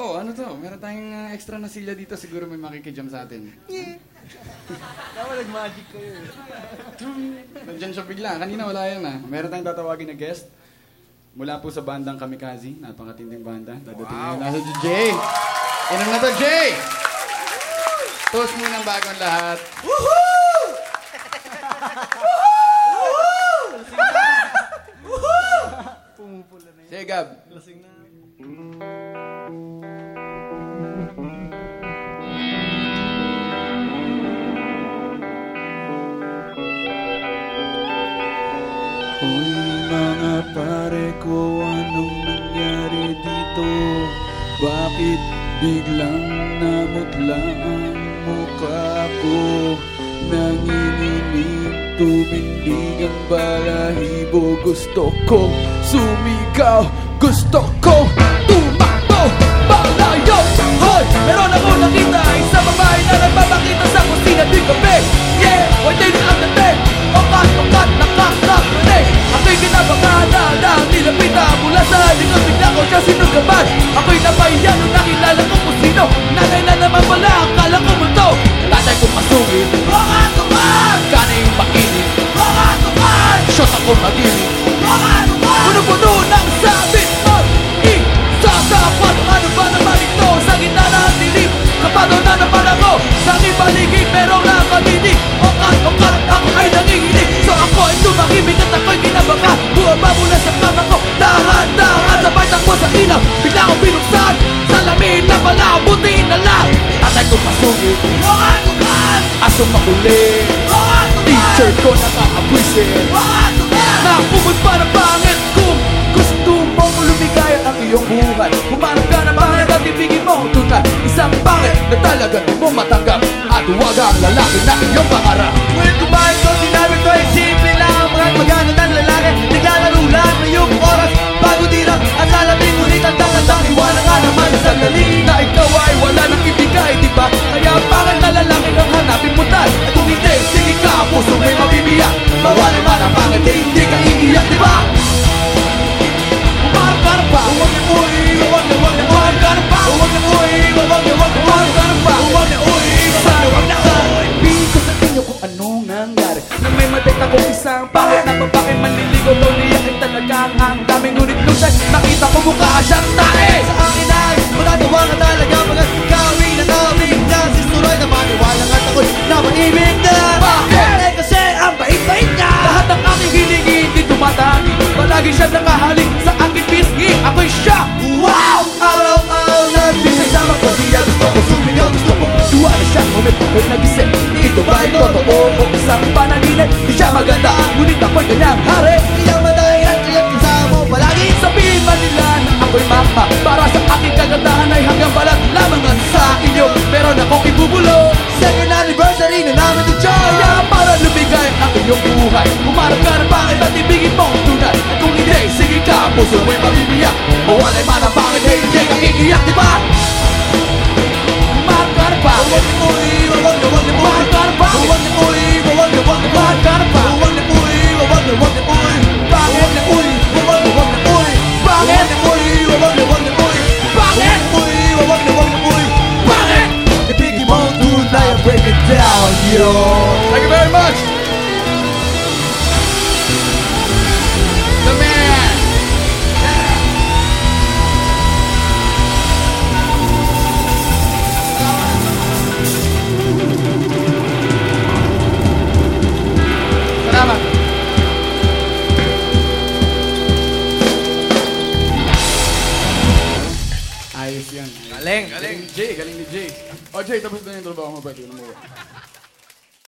Oh, ano to? Meron tayong uh, extra na silya dito. Siguro may makikijam sa atin. Yeah. Dawa nag-magic kayo. Hmm. Nandiyan siya bigla. Kanina wala yan na. Meron tayong tatawagin na guest. Mula po sa bandang Kamikaze. Napakatinding banda. Dadating wow. na nasa si Jay. Inom na to, Jay! Toast muna ng bagong lahat. Woohoo! Woohoo! Woohoo! Pumupula na yun. Sige, Gab. Lasing na. pare ko anong nangyari dito Bakit biglang namutla ang mukha ko Nanginginig tumindig ang balahibo Gusto kong sumigaw, gusto kong tumakbo Palayo! Hoy! Meron ako nakita isang babae na nagpapakita sa kusina Di kape! Yeah! Why they not on the bed? Pakat, pakat, nakakta na talaga mong matanggap At huwag ang lalaki na iyong maharap maganda Ngunit ako'y kanyang hari Iyang matay at iyak kasama mo palagi. Sabihin man nila na ako'y mapa Para sa aking kagandahan ay Radio. Thank you very much. The man. Salamat. Ayos yun. Galing, galing. DJ, galing DJ. O Jay, tapos na yung trabaho mo ba? Tingnan mo ba?